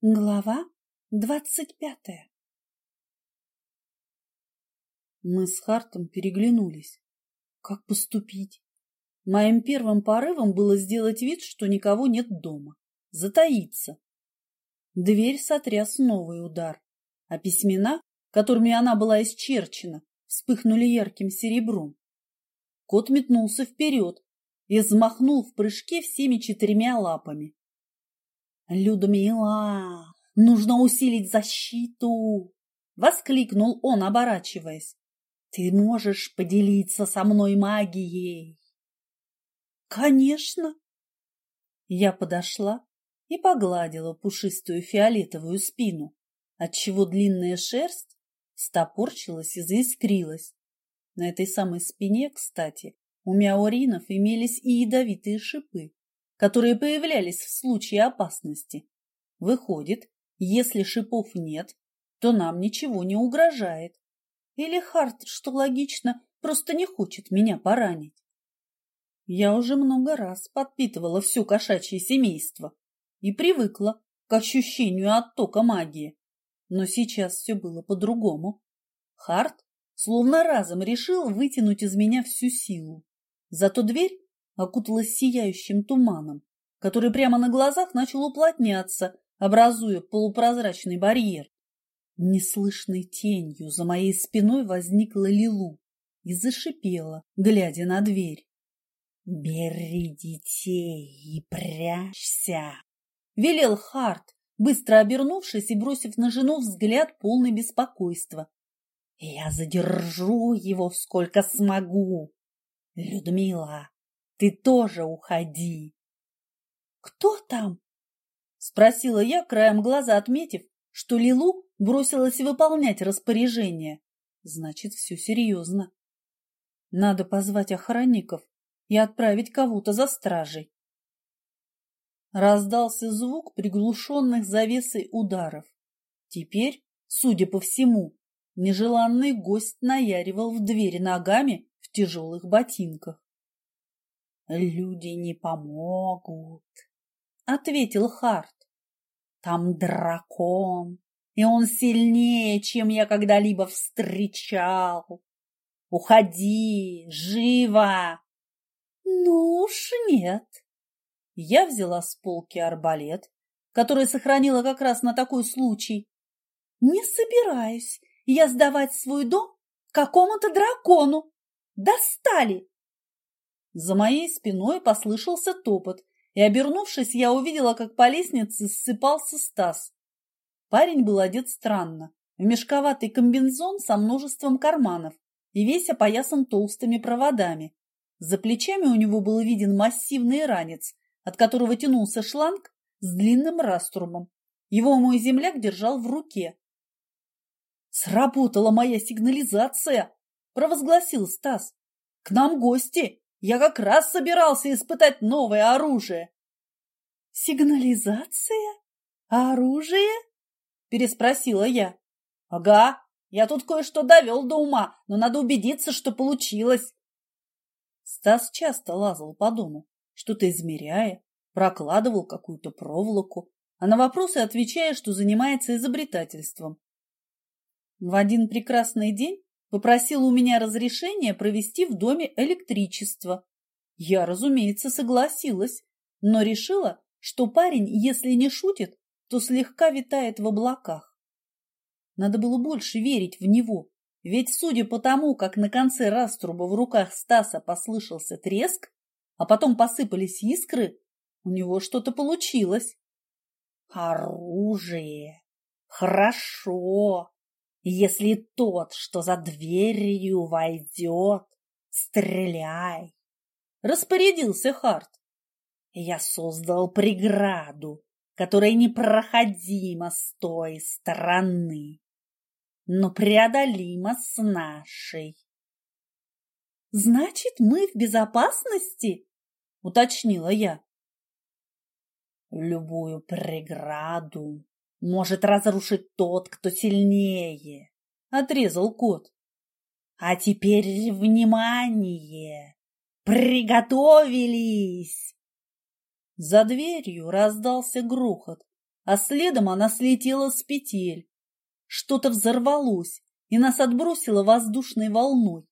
Глава двадцать пятая Мы с Хартом переглянулись. Как поступить? Моим первым порывом было сделать вид, что никого нет дома. Затаиться. Дверь сотряс новый удар, а письмена, которыми она была исчерчена, вспыхнули ярким серебром. Кот метнулся вперед и взмахнул в прыжке всеми четырьмя лапами. «Людмила, нужно усилить защиту!» — воскликнул он, оборачиваясь. «Ты можешь поделиться со мной магией?» «Конечно!» Я подошла и погладила пушистую фиолетовую спину, отчего длинная шерсть стопорчилась и заискрилась. На этой самой спине, кстати, у мяуринов имелись и ядовитые шипы которые появлялись в случае опасности. Выходит, если шипов нет, то нам ничего не угрожает. Или Харт, что логично, просто не хочет меня поранить. Я уже много раз подпитывала все кошачье семейство и привыкла к ощущению оттока магии. Но сейчас все было по-другому. Харт словно разом решил вытянуть из меня всю силу. Зато дверь окуталась сияющим туманом, который прямо на глазах начал уплотняться, образуя полупрозрачный барьер. Неслышной тенью за моей спиной возникла Лилу и зашипела, глядя на дверь. «Бери детей и прячься!» — велел Харт, быстро обернувшись и бросив на жену взгляд полный беспокойства. «Я задержу его сколько смогу! Людмила, ты тоже уходи. Кто там? Спросила я, краем глаза отметив, что Лилу бросилась выполнять распоряжение. Значит, все серьезно. Надо позвать охранников и отправить кого-то за стражей. Раздался звук приглушенных завесой ударов. Теперь, судя по всему, нежеланный гость наяривал в дверь ногами в тяжелых ботинках. Люди не помогут, ответил Харт. Там дракон, и он сильнее, чем я когда-либо встречал. Уходи, живо! Ну уж нет. Я взяла с полки арбалет, который сохранила как раз на такой случай. Не собираюсь я сдавать свой дом какому-то дракону. Достали! За моей спиной послышался топот, и, обернувшись, я увидела, как по лестнице ссыпался Стас. Парень был одет странно, в мешковатый комбинзон со множеством карманов и весь опоясан толстыми проводами. За плечами у него был виден массивный ранец, от которого тянулся шланг с длинным раструбом. Его мой земляк держал в руке. «Сработала моя сигнализация!» – провозгласил Стас. «К нам гости!» Я как раз собирался испытать новое оружие. Сигнализация? Оружие? Переспросила я. Ага, я тут кое-что довел до ума, но надо убедиться, что получилось. Стас часто лазал по дому, что-то измеряя, прокладывал какую-то проволоку, а на вопросы отвечая, что занимается изобретательством. В один прекрасный день попросила у меня разрешения провести в доме электричество. Я, разумеется, согласилась, но решила, что парень, если не шутит, то слегка витает в облаках. Надо было больше верить в него, ведь, судя по тому, как на конце раструба в руках Стаса послышался треск, а потом посыпались искры, у него что-то получилось. Оружие! Хорошо! Если тот, что за дверью войдет, стреляй. Распорядился Харт. Я создал преграду, которая непроходима с той стороны, но преодолима с нашей. Значит, мы в безопасности? Уточнила я. Любую преграду может разрушить тот, кто сильнее, — отрезал кот. А теперь внимание! Приготовились! За дверью раздался грохот, а следом она слетела с петель. Что-то взорвалось, и нас отбросило воздушной волной.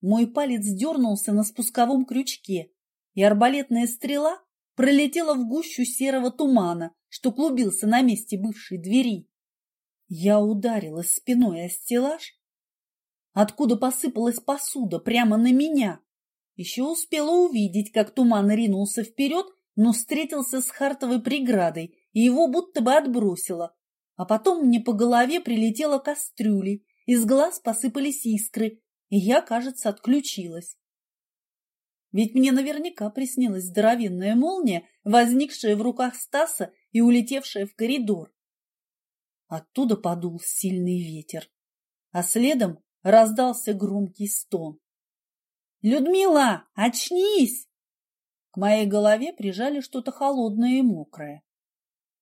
Мой палец дернулся на спусковом крючке, и арбалетная стрела пролетела в гущу серого тумана, что клубился на месте бывшей двери. Я ударилась спиной о стеллаж, откуда посыпалась посуда прямо на меня. Еще успела увидеть, как туман ринулся вперед, но встретился с хартовой преградой, и его будто бы отбросило. А потом мне по голове прилетела кастрюли, из глаз посыпались искры, и я, кажется, отключилась. Ведь мне наверняка приснилась здоровенная молния, возникшая в руках Стаса и улетевшая в коридор. Оттуда подул сильный ветер, а следом раздался громкий стон. «Людмила, очнись!» К моей голове прижали что-то холодное и мокрое.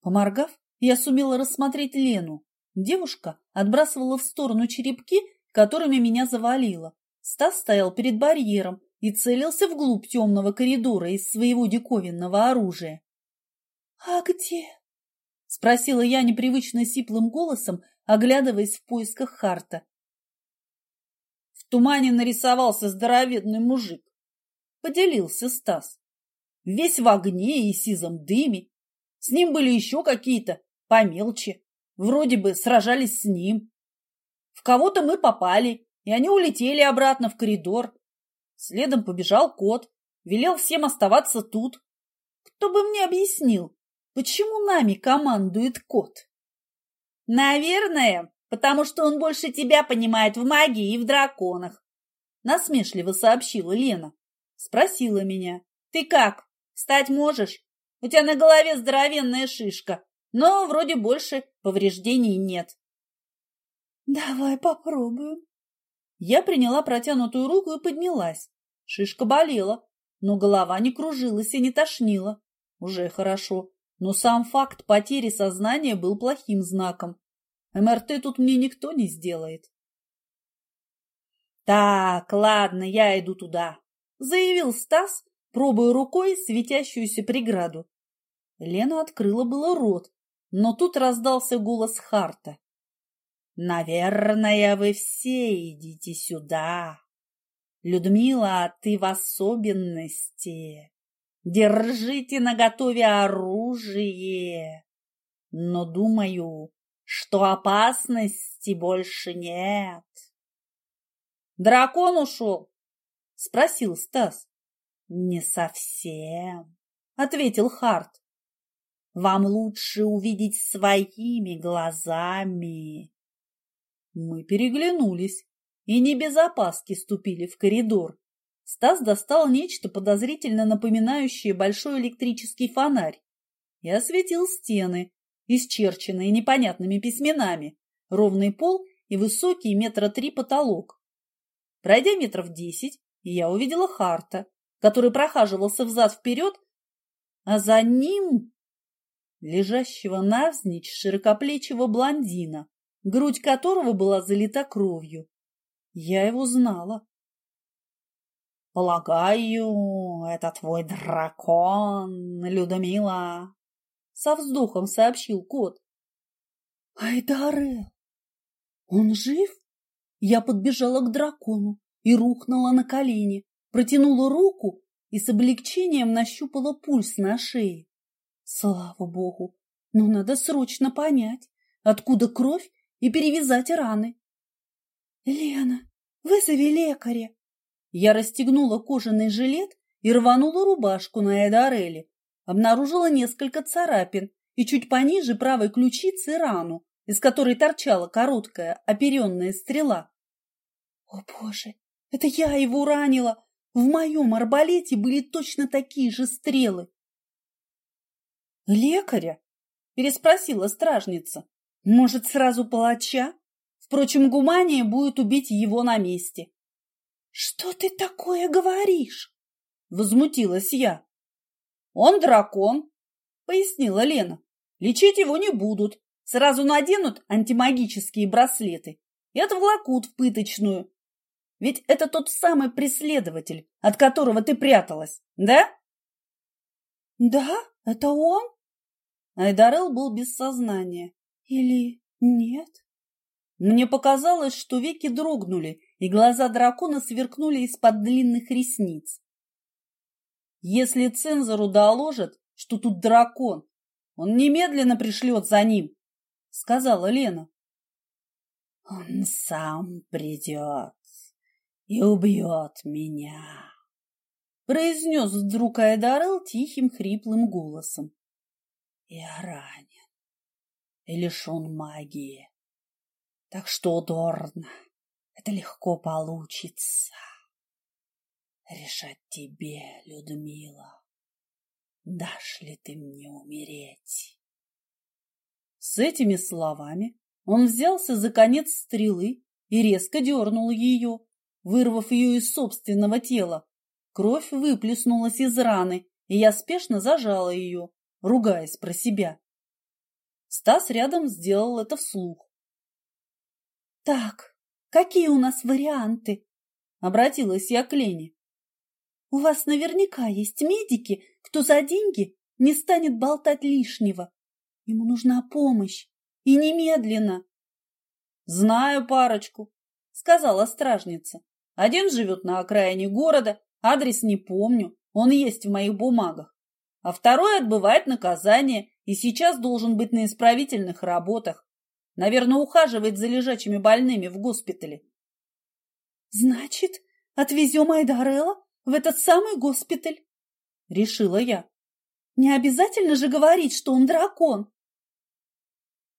Поморгав, я сумела рассмотреть Лену. Девушка отбрасывала в сторону черепки, которыми меня завалило. Стас стоял перед барьером и целился вглубь темного коридора из своего диковинного оружия. «А где?» — спросила я непривычно сиплым голосом, оглядываясь в поисках Харта. В тумане нарисовался здоровенный мужик. Поделился Стас. Весь в огне и сизом дыме. С ним были еще какие-то помелче. Вроде бы сражались с ним. В кого-то мы попали, и они улетели обратно в коридор. Следом побежал кот, велел всем оставаться тут. Кто бы мне объяснил, почему нами командует кот? Наверное, потому что он больше тебя понимает в магии и в драконах. Насмешливо сообщила Лена. Спросила меня. Ты как, встать можешь? У тебя на голове здоровенная шишка, но вроде больше повреждений нет. Давай попробуем. Я приняла протянутую руку и поднялась. Шишка болела, но голова не кружилась и не тошнила. Уже хорошо, но сам факт потери сознания был плохим знаком. МРТ тут мне никто не сделает. «Так, ладно, я иду туда», — заявил Стас, пробуя рукой светящуюся преграду. Лена открыла было рот, но тут раздался голос Харта. «Наверное, вы все идите сюда. Людмила, ты в особенности. Держите наготове оружие. Но, думаю, что опасности больше нет». «Дракон ушел?» — спросил Стас. «Не совсем», — ответил Харт. «Вам лучше увидеть своими глазами». Мы переглянулись и не без опаски ступили в коридор. Стас достал нечто подозрительно напоминающее большой электрический фонарь и осветил стены, исчерченные непонятными письменами, ровный пол и высокий метра три потолок. Пройдя метров десять, я увидела Харта, который прохаживался взад-вперед, а за ним лежащего навзничь широкоплечего блондина, грудь которого была залита кровью. Я его знала. «Полагаю, это твой дракон, Людмила!» Со вздохом сообщил кот. «Айдарел! Он жив?» Я подбежала к дракону и рухнула на колени, протянула руку и с облегчением нащупала пульс на шее. Слава богу! Но надо срочно понять, откуда кровь и перевязать раны. «Лена, вызови лекаря!» Я расстегнула кожаный жилет и рванула рубашку на Эдареле. Обнаружила несколько царапин и чуть пониже правой ключицы рану, из которой торчала короткая оперенная стрела. О, боже, это я его ранила! В моем арбалете были точно такие же стрелы. Лекаря? Переспросила стражница. Может, сразу палача? Впрочем, гумания будет убить его на месте. Что ты такое говоришь? Возмутилась я. Он дракон, пояснила Лена. Лечить его не будут. Сразу наденут антимагические браслеты и отволокут в пыточную. Ведь это тот самый преследователь, от которого ты пряталась, да? Да, это он. Айдарел был без сознания. Или нет? Мне показалось, что веки дрогнули, и глаза дракона сверкнули из-под длинных ресниц. Если цензору доложат, что тут дракон, он немедленно пришлет за ним, — сказала Лена. — Он сам придет и убьет меня, — произнес вдруг Айдарел тихим хриплым голосом. — Я ранен и лишен магии. Так что, Дорна, это легко получится. Решать тебе, Людмила, дашь ли ты мне умереть? С этими словами он взялся за конец стрелы и резко дернул ее, вырвав ее из собственного тела. Кровь выплеснулась из раны, и я спешно зажала ее, ругаясь про себя. Стас рядом сделал это вслух. «Так, какие у нас варианты?» — обратилась я к Лене. «У вас наверняка есть медики, кто за деньги не станет болтать лишнего. Ему нужна помощь, и немедленно». «Знаю парочку», — сказала стражница. «Один живет на окраине города, адрес не помню, он есть в моих бумагах. А второй отбывает наказание и сейчас должен быть на исправительных работах. Наверное, ухаживает за лежачими больными в госпитале. Значит, отвезем Айдарелла в этот самый госпиталь? Решила я. Не обязательно же говорить, что он дракон.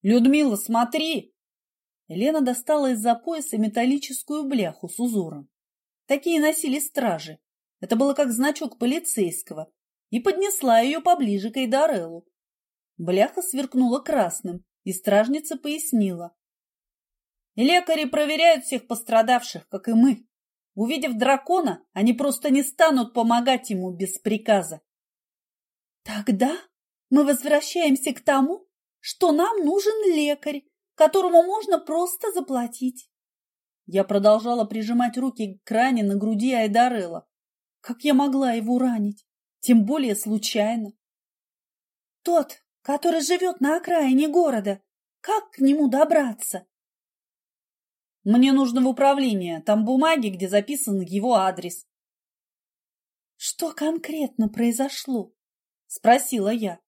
Людмила, смотри! Лена достала из-за пояса металлическую бляху с узором. Такие носили стражи. Это было как значок полицейского. И поднесла ее поближе к Айдареллу. Бляха сверкнула красным, и стражница пояснила. Лекари проверяют всех пострадавших, как и мы. Увидев дракона, они просто не станут помогать ему без приказа. Тогда мы возвращаемся к тому, что нам нужен лекарь, которому можно просто заплатить. Я продолжала прижимать руки к ране на груди Айдарелла. Как я могла его ранить? Тем более случайно. Тот, который живет на окраине города. Как к нему добраться? Мне нужно в управление. Там бумаги, где записан его адрес. Что конкретно произошло? Спросила я.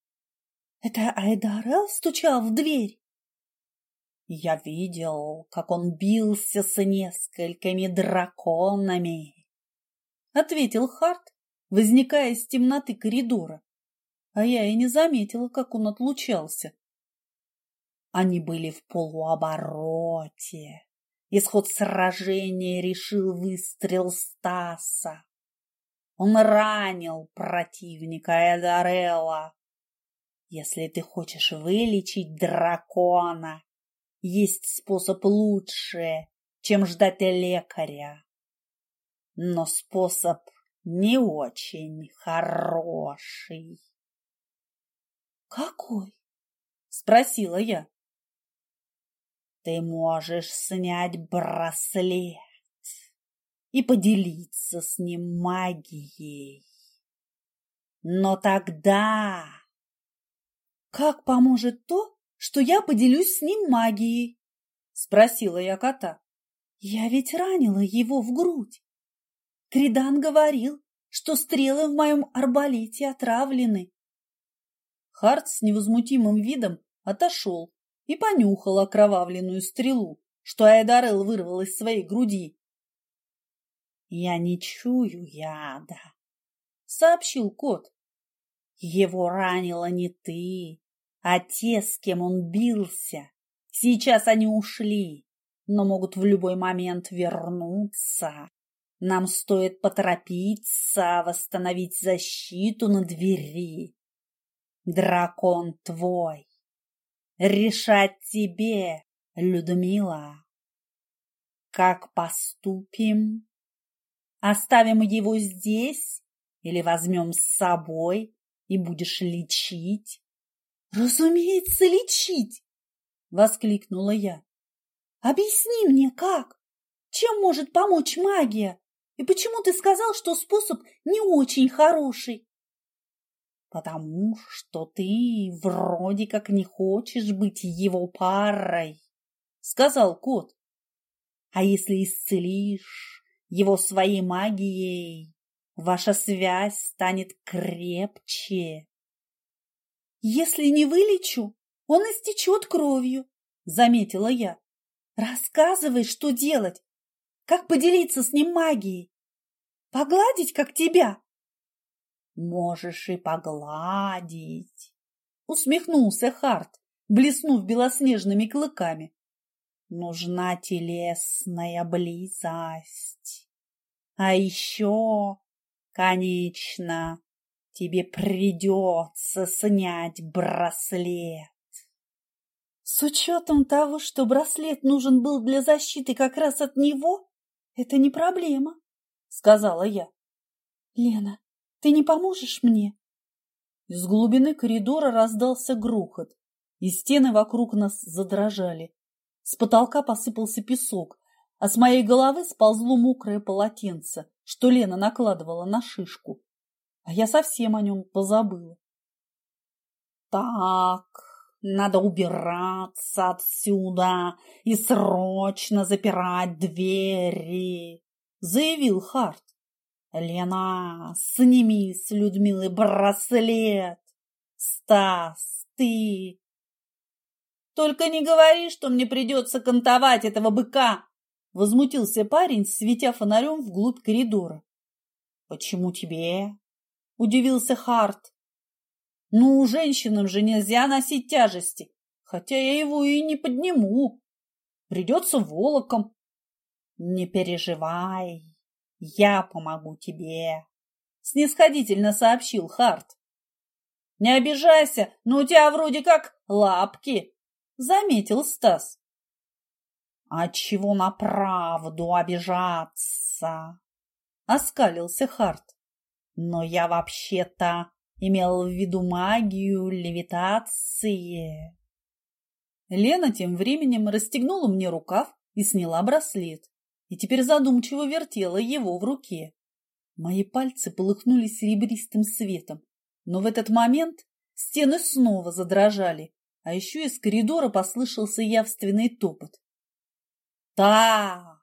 Это Айдарел стучал в дверь? Я видел, как он бился с несколькими драконами. Ответил Харт, возникая из темноты коридора а я и не заметила, как он отлучался. Они были в полуобороте. Исход сражения решил выстрел Стаса. Он ранил противника Эдарелла. Если ты хочешь вылечить дракона, есть способ лучше, чем ждать лекаря. Но способ не очень хороший. «Какой?» — спросила я. «Ты можешь снять браслет и поделиться с ним магией. Но тогда...» «Как поможет то, что я поделюсь с ним магией?» — спросила я кота. «Я ведь ранила его в грудь. Кридан говорил, что стрелы в моем арбалете отравлены. Харт с невозмутимым видом отошел и понюхал окровавленную стрелу, что Айдарел вырвал из своей груди. «Я не чую яда», — сообщил кот. «Его ранила не ты, а те, с кем он бился. Сейчас они ушли, но могут в любой момент вернуться. Нам стоит поторопиться, восстановить защиту на двери. Дракон твой. Решать тебе, Людмила. Как поступим? Оставим его здесь или возьмем с собой и будешь лечить? Разумеется, лечить! Воскликнула я. Объясни мне, как? Чем может помочь магия? И почему ты сказал, что способ не очень хороший? Потому что ты вроде как не хочешь быть его парой, — сказал кот. А если исцелишь его своей магией, ваша связь станет крепче. Если не вылечу, он истечет кровью, — заметила я. Рассказывай, что делать, как поделиться с ним магией. Погладить, как тебя? Можешь и погладить, усмехнулся Харт, блеснув белоснежными клыками. Нужна телесная близость. А еще, конечно, тебе придется снять браслет. С учетом того, что браслет нужен был для защиты как раз от него, это не проблема, сказала я. Лена, ты не поможешь мне? Из глубины коридора раздался грохот, и стены вокруг нас задрожали. С потолка посыпался песок, а с моей головы сползло мокрое полотенце, что Лена накладывала на шишку. А я совсем о нем позабыла. Так, надо убираться отсюда и срочно запирать двери, заявил Харт. Лена, сними с Людмилы браслет. Стас, ты только не говори, что мне придется кантовать этого быка!» Возмутился парень, светя фонарем вглубь коридора. «Почему тебе?» – удивился Харт. «Ну, женщинам же нельзя носить тяжести, хотя я его и не подниму. Придется волоком». «Не переживай, я помогу тебе», – снисходительно сообщил Харт. «Не обижайся, но у тебя вроде как лапки», заметил Стас. А чего на правду обижаться? Оскалился Харт. Но я вообще-то имел в виду магию левитации. Лена тем временем расстегнула мне рукав и сняла браслет, и теперь задумчиво вертела его в руке. Мои пальцы полыхнули серебристым светом, но в этот момент стены снова задрожали, а еще из коридора послышался явственный топот. «Так,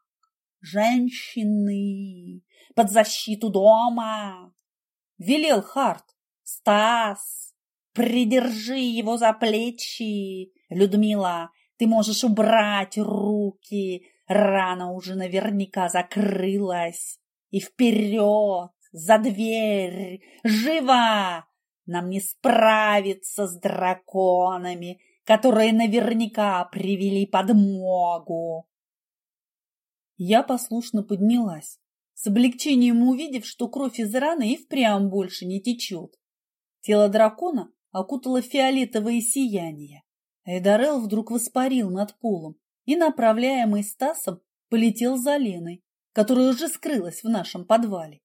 женщины, под защиту дома!» — велел Харт. «Стас, придержи его за плечи! Людмила, ты можешь убрать руки, рана уже наверняка закрылась. И вперед, за дверь, живо! Нам не справиться с драконами, которые наверняка привели подмогу. Я послушно поднялась, с облегчением увидев, что кровь из раны и впрямь больше не течет. Тело дракона окутало фиолетовое сияние. Эйдарел вдруг воспарил над полом и, направляемый Стасом, полетел за Леной, которая уже скрылась в нашем подвале.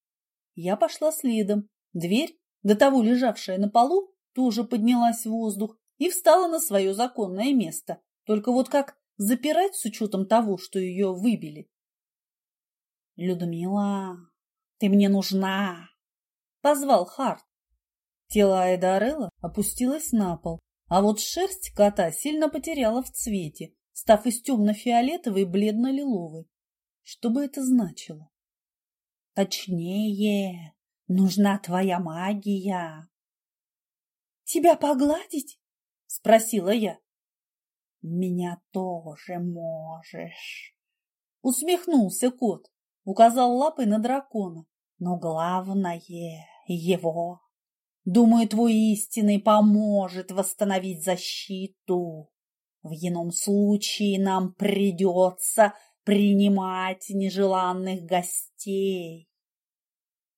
Я пошла следом. Дверь до того лежавшая на полу, тоже поднялась в воздух и встала на свое законное место. Только вот как запирать с учетом того, что ее выбили? «Людмила, ты мне нужна!» — позвал Харт. Тело Айдарелла опустилось на пол, а вот шерсть кота сильно потеряла в цвете, став из темно-фиолетовой бледно-лиловой. Что бы это значило? Точнее, Нужна твоя магия. Тебя погладить? Спросила я. Меня тоже можешь. Усмехнулся кот, указал лапой на дракона. Но главное его. Думаю, твой истинный поможет восстановить защиту. В ином случае нам придется принимать нежеланных гостей.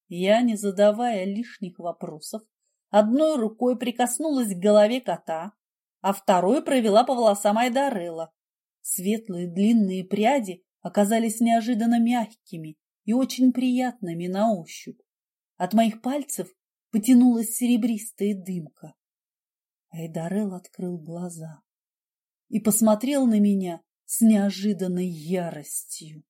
Я, не задавая лишних вопросов, одной рукой прикоснулась к голове кота, а второй провела по волосам Айдарелла. Светлые длинные пряди оказались неожиданно мягкими и очень приятными на ощупь. От моих пальцев потянулась серебристая дымка. Айдарел открыл глаза и посмотрел на меня с неожиданной яростью.